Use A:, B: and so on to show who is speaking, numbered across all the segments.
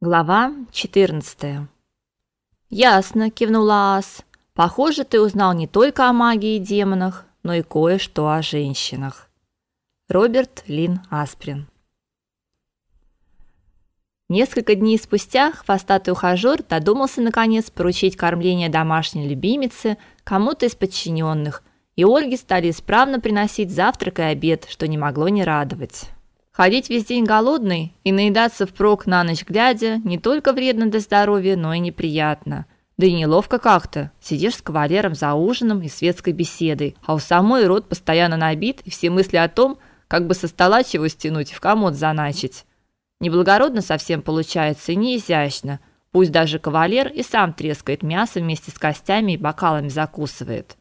A: Глава 14. Ясно, кивнула Ас. Похоже, ты узнал не только о магии и демонах, но и кое-что о женщинах. Роберт Лин Асприн. Несколько дней спустя хвостатый ухажёр додумался наконец поручить кормление домашней любимице кому-то из подчиненных, и Ольге стали исправно приносить завтрак и обед, что не могло не радовать. Ходить весь день голодный и наедаться впрок на ночь глядя не только вредно для здоровья, но и неприятно. Да и неловко как-то. Сидишь с кавалером за ужином и светской беседой, а у самой рот постоянно набит, и все мысли о том, как бы со стола чего стянуть и в комод заначить. Неблагородно совсем получается и не изящно. Пусть даже кавалер и сам трескает мясо вместе с костями и бокалами закусывает.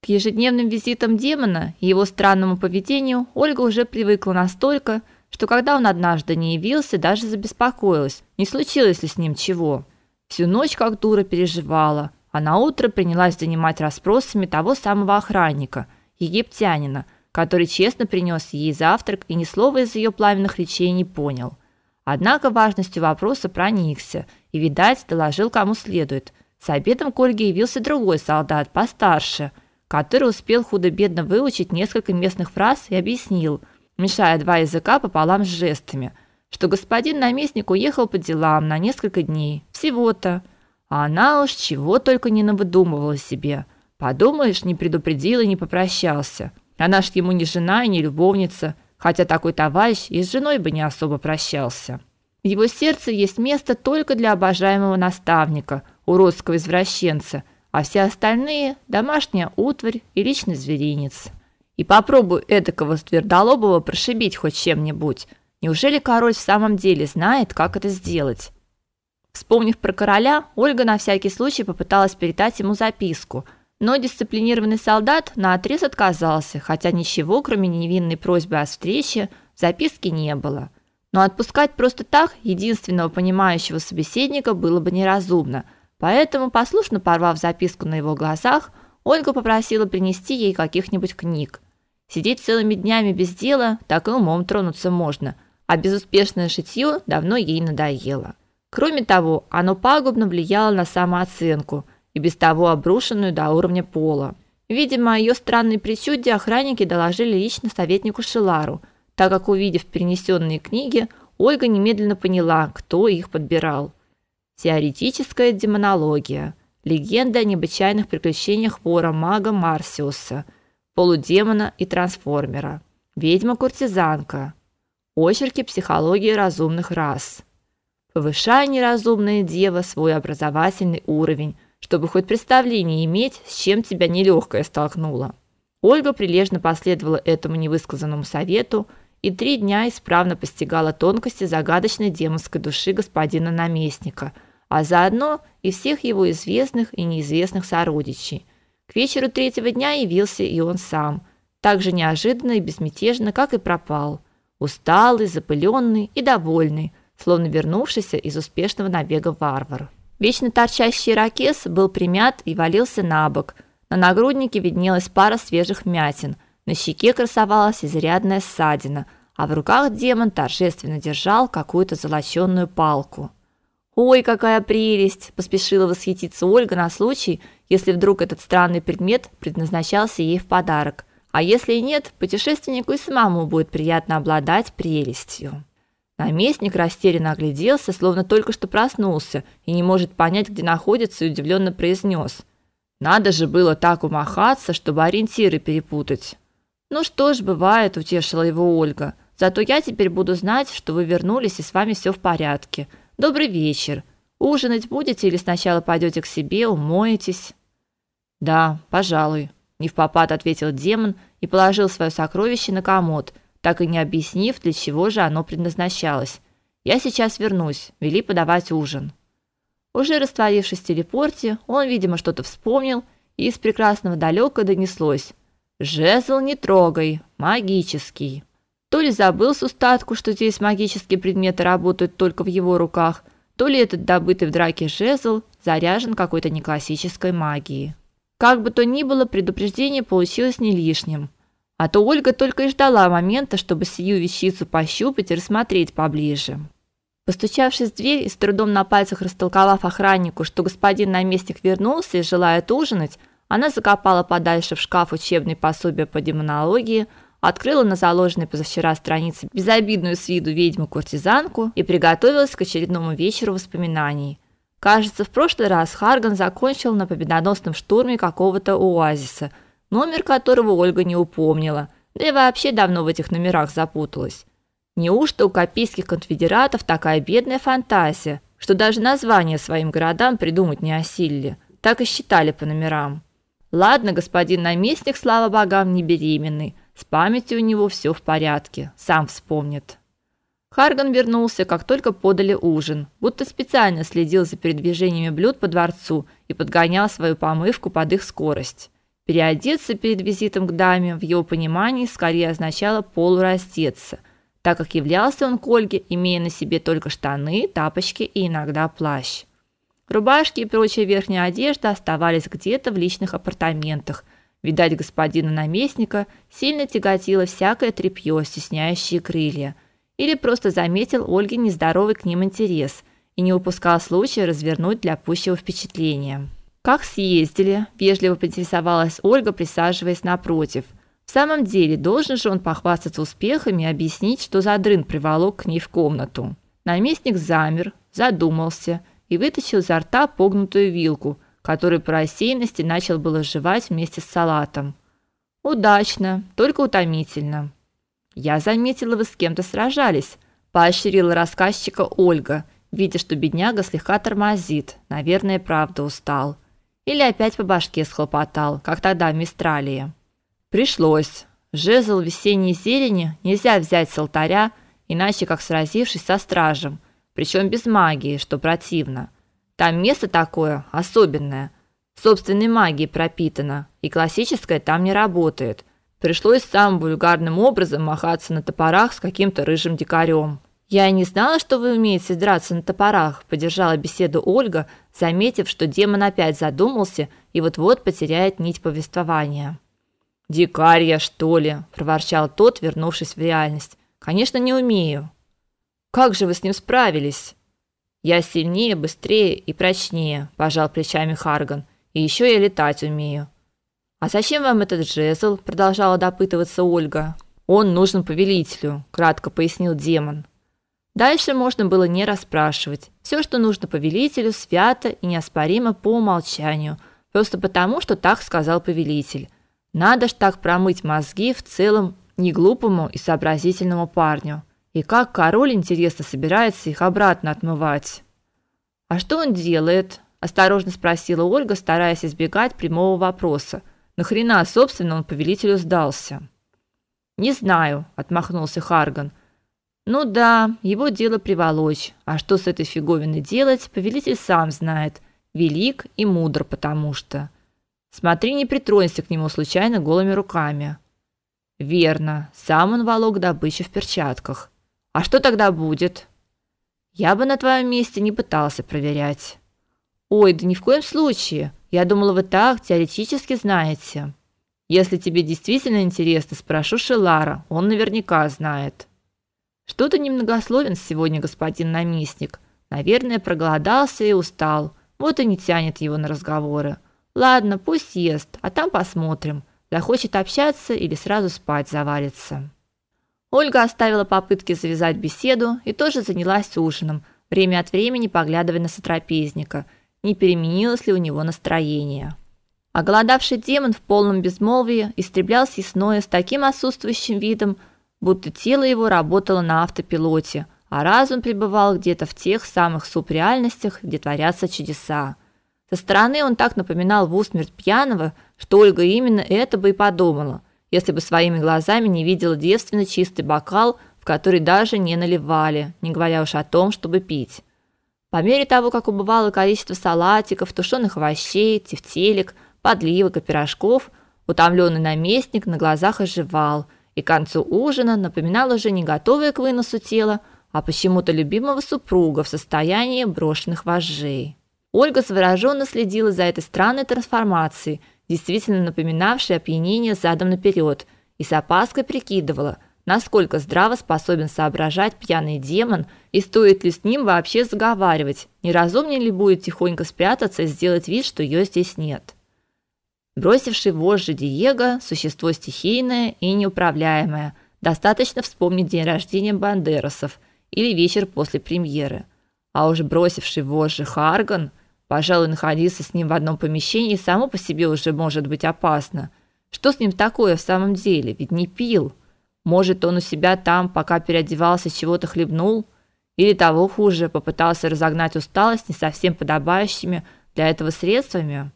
A: К ежедневным визитам демона и его странному поведению Ольга уже привыкла настолько, что когда он однажды не явился, даже забеспокоилась, не случилось ли с ним чего. Всю ночь как дура переживала, а на утро принялась занимать расспросами того самого охранника, египтянина, который честно принес ей завтрак и ни слова из ее пламенных речей не понял. Однако важностью вопроса проникся и, видать, доложил кому следует. С обедом к Ольге явился другой солдат, постарше – который успел худо-бедно выучить несколько местных фраз и объяснил, мешая два языка пополам с жестами, что господин наместник уехал по делам на несколько дней, всего-то. А она уж чего только не навыдумывала себе. Подумаешь, не предупредил и не попрощался. Она ж ему не жена и не любовница, хотя такой товарищ и с женой бы не особо прощался. В его сердце есть место только для обожаемого наставника, уродского извращенца – а все остальные – домашняя утварь и личный зверинец. И попробуй эдакого твердолобого прошибить хоть чем-нибудь. Неужели король в самом деле знает, как это сделать? Вспомнив про короля, Ольга на всякий случай попыталась передать ему записку, но дисциплинированный солдат наотрез отказался, хотя ничего, кроме невинной просьбы о встрече, в записке не было. Но отпускать просто так единственного понимающего собеседника было бы неразумно – Поэтому, послушно порвав записку на его глазах, Ольга попросила принести ей каких-нибудь книг. Сидеть целыми днями без дела, так и умом тронуться можно, а безуспешное шитье давно ей надоело. Кроме того, оно пагубно влияло на самооценку, и без того обрушенную до уровня пола. Видимо, о ее странной причуде охранники доложили лично советнику Шилару, так как, увидев перенесенные книги, Ольга немедленно поняла, кто их подбирал. Теоретическая демонология. Легенда о необычайных приключениях вора-мага Марсиуса, полудемона и трансформера. Ведьма-куртизанка. Очерки психологии разумных рас. Повышай, неразумная дева, свой образовательный уровень, чтобы хоть представление иметь, с чем тебя нелегкое столкнуло. Ольга прилежно последовала этому невысказанному совету и три дня исправно постигала тонкости загадочной демонской души господина наместника – а заодно и всех его известных и неизвестных сородичей. К вечеру третьего дня явился и он сам, так же неожиданно и безмятежно, как и пропал, усталый, запыленный и довольный, словно вернувшийся из успешного набега варвар. Вечно торчащий ракес был примят и валился на бок. На нагруднике виднелась пара свежих вмятин, на щеке красовалась изрядная ссадина, а в руках демон торжественно держал какую-то золочёную палку. Ой, какая прелесть, поспешила восхититься Ольга на случай, если вдруг этот странный предмет предназначался ей в подарок. А если и нет, путешественнику и самому будет приятно обладать прелестью. Наместник растерянно огляделся, словно только что проснулся и не может понять, где находится, и удивленно произнес: "Надо же было так умахаться, чтобы ориентиры перепутать". "Ну что ж, бывает", утешила его Ольга. "Зато я теперь буду знать, что вы вернулись и с вами все в порядке. Добрый вечер. Ужинать будете или сначала пойдете к себе, умоетесь? Да, пожалуй, не в попад ответил демон и положил свое сокровище на комод, так и не объяснив, для чего же оно предназначалось. Я сейчас вернусь, вели подавать ужин. Уже растворившись в телепорте, он, видимо, что-то вспомнил, и из прекрасного далека донеслось: "Жезл не трогай, магический". То ли забыл с устатку, что здесь магические предметы работают только в его руках, то ли этот добытый в драке жезл заряжен какой-то неклассической магией. Как бы то ни было, предупреждение получилось не лишним. А то Ольга только и ждала момента, чтобы сию вещицу пощупать и рассмотреть поближе. Постучавшись в дверь и с трудом на пальцах растолковав охраннику, что господин наместник вернулся и желает ужинать, она закопала подальше в шкаф учебные пособия по демонологии, открыла на заложенной позавчера странице безобидную с виду ведьму-куртизанку и приготовилась к очередному вечеру воспоминаний. Кажется, в прошлый раз Харган закончил на победоносном штурме какого-то оазиса, номер которого Ольга не упомнила, да и вообще давно в этих номерах запуталась. Неужто у копийских конфедератов такая бедная фантазия, что даже названия своим городам придумать не осилили? Так и считали по номерам. Ладно, господин наместник, слава богам, не беременный. С памятью у него все в порядке, сам вспомнит. Харган вернулся, как только подали ужин, будто специально следил за передвижениями блюд по дворцу и подгонял свою помывку под их скорость. Переодеться перед визитом к даме в его понимании скорее означало полураздеться, так как являлся он к Ольге, имея на себе только штаны, тапочки и иногда плащ. Рубашки и прочая верхняя одежда оставались где-то в личных апартаментах. Видать, господина наместника сильно тяготило всякое тряпье, стесняющее крылья, или просто заметил Ольге нездоровый к ним интерес и не упускал случая развернуть для пущего впечатления. Как съездили? вежливо поинтересовалась Ольга, присаживаясь напротив. В самом деле, должен же он похвастаться успехами и объяснить, что за дрын приволок к ней в комнату. Наместник замер, задумался и вытащил изо рта погнутую вилку, которую по рассеянности начал было жевать вместе с салатом. Удачно, только утомительно. Я заметила, вы с кем-то сражались, поощрила рассказчика Ольга, видя, что бедняга слегка тормозит, наверное, правда устал. Или опять по башке схлопотал, как тогда в Мистралии. Пришлось. Жезл весенней зелени нельзя взять с алтаря, иначе как сразившись со стражем, причем без магии, что противно. Там место такое особенное, собственной магией пропитано, и классическое там не работает. Пришлось самым вульгарным образом махаться на топорах с каким-то рыжим дикарем. Я и не знала, что вы умеете драться на топорах, поддержала беседу Ольга, заметив, что демон опять задумался и вот-вот потеряет нить повествования. Дикарь я, что ли, проворчал тот, вернувшись в реальность. Конечно, не умею. Как же вы с ним справились? Я сильнее, быстрее и прочнее, пожал плечами Харган. И еще я летать умею. А зачем вам этот жезл? продолжала допытываться Ольга. Он нужен повелителю, кратко пояснил демон. Дальше можно было не расспрашивать. Все, что нужно повелителю, свято и неоспоримо по умолчанию, просто потому, что так сказал повелитель. Надо ж так промыть мозги в целом неглупому и сообразительному парню. И как король интересно собирается их обратно отмывать. А что он делает? осторожно спросила Ольга, стараясь избегать прямого вопроса. На хрена, собственно, он повелителю сдался? Не знаю, отмахнулся Харган. Ну да, его дело приволочь. А что с этой фиговиной делать, повелитель сам знает. Велик и мудр потому что Смотри, не притронься к нему случайно голыми руками. Верно, сам он волок добычу в перчатках. А что тогда будет? Я бы на твоем месте не пытался проверять. Ой, да ни в коем случае. Я думала, вы так теоретически знаете. Если тебе действительно интересно, спрошу Шелара, он наверняка знает. Что-то немногословен сегодня господин наместник. Наверное, проголодался и устал. Вот и не тянет его на разговоры. Ладно, пусть ест, а там посмотрим, захочет общаться или сразу спать завалится. Ольга оставила попытки завязать беседу и тоже занялась ужином, время от времени поглядывая на сотрапезника, не переменилось ли у него настроение. Оголодавший демон в полном безмолвии истреблял съестное с таким отсутствующим видом, будто тело его работало на автопилоте, а разум пребывал где-то в тех самых субреальностях, где творятся чудеса. Со стороны он так напоминал в усмерть пьяного, что Ольга именно это бы и подумала, если бы своими глазами не видела девственно чистый бокал, в который даже не наливали, не говоря уж о том, чтобы пить. По мере того, как убывало количество салатиков, тушеных овощей, тефтелек, подливок и пирожков, утомленный наместник на глазах оживал и к концу ужина напоминал уже не готовое к выносу тело, а почему-то любимого супруга в состоянии брошенных вожжей. Ольга завороженно следила за этой странной трансформацией, действительно напоминавшей опьянение задом наперед, и с опаской прикидывала, Насколько здраво способен соображать пьяный демон и стоит ли с ним вообще заговаривать? Не разумнее ли будет тихонько спрятаться и сделать вид, что ее здесь нет? Бросивший вожжи Диего существо стихийное и неуправляемое. Достаточно вспомнить день рождения Бандерасов или вечер после премьеры. А уже бросивший вожжи Харган, пожалуй, находиться с ним в одном помещении само по себе уже может быть опасно. Что с ним такое в самом деле? Ведь не пил. Может, он у себя там, пока переодевался, чего-то хлебнул, или того хуже, попытался разогнать усталость не совсем подобающими для этого средствами.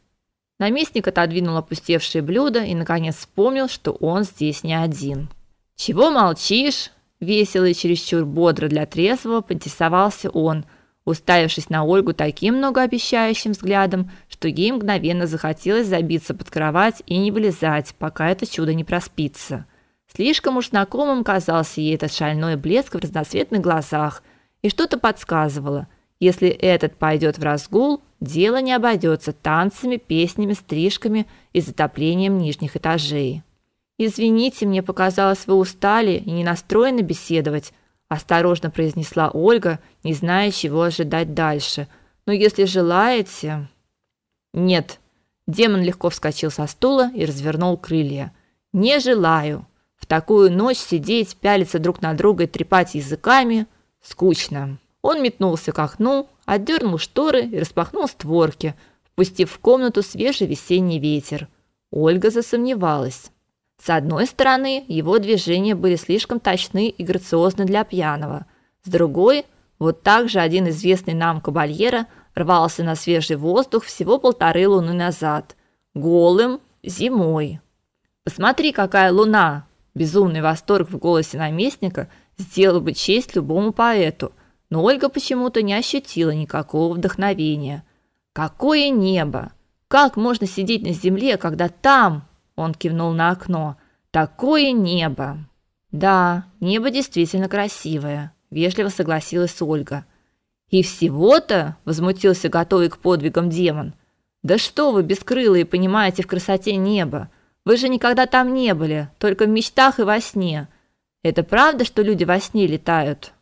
A: Наместник отодвинул опустевшие блюда и наконец вспомнил, что он здесь не один. Чего молчишь? весело и чересчур бодро для трезвого поинтересовался он, уставившись на Ольгу таким многообещающим взглядом, что ей мгновенно захотелось забиться под кровать и не вылезать, пока это чудо не проспится. Слишком уж знакомым казался ей этот шальной блеск в разноцветных глазах, и что-то подсказывало, если этот пойдет в разгул, дело не обойдется танцами, песнями, стрижками и затоплением нижних этажей. Извините, мне показалось, вы устали и не настроены беседовать, осторожно произнесла Ольга, не зная, чего ожидать дальше. Но если желаете, нет. Демон легко вскочил со стула и развернул крылья. Не желаю. Такую ночь сидеть, пялиться друг на друга и трепать языками скучно. Он метнулся к окну, отдернул шторы и распахнул створки, впустив в комнату свежий весенний ветер. Ольга засомневалась. С одной стороны, его движения были слишком точны и грациозны для пьяного. С другой, вот так же один известный нам кабальера рвался на свежий воздух всего полторы луны назад, голым, зимой. Посмотри, какая луна, Безумный восторг в голосе наместника сделал бы честь любому поэту, но Ольга почему-то не ощутила никакого вдохновения. Какое небо! Как можно сидеть на земле, когда там, он кивнул на окно, такое небо? Да, небо действительно красивое, вежливо согласилась Ольга. И всего-то, возмутился готовый к подвигам демон. Да что вы бескрылые понимаете в красоте неба? Вы же никогда там не были, только в мечтах и во сне. Это правда, что люди во сне летают?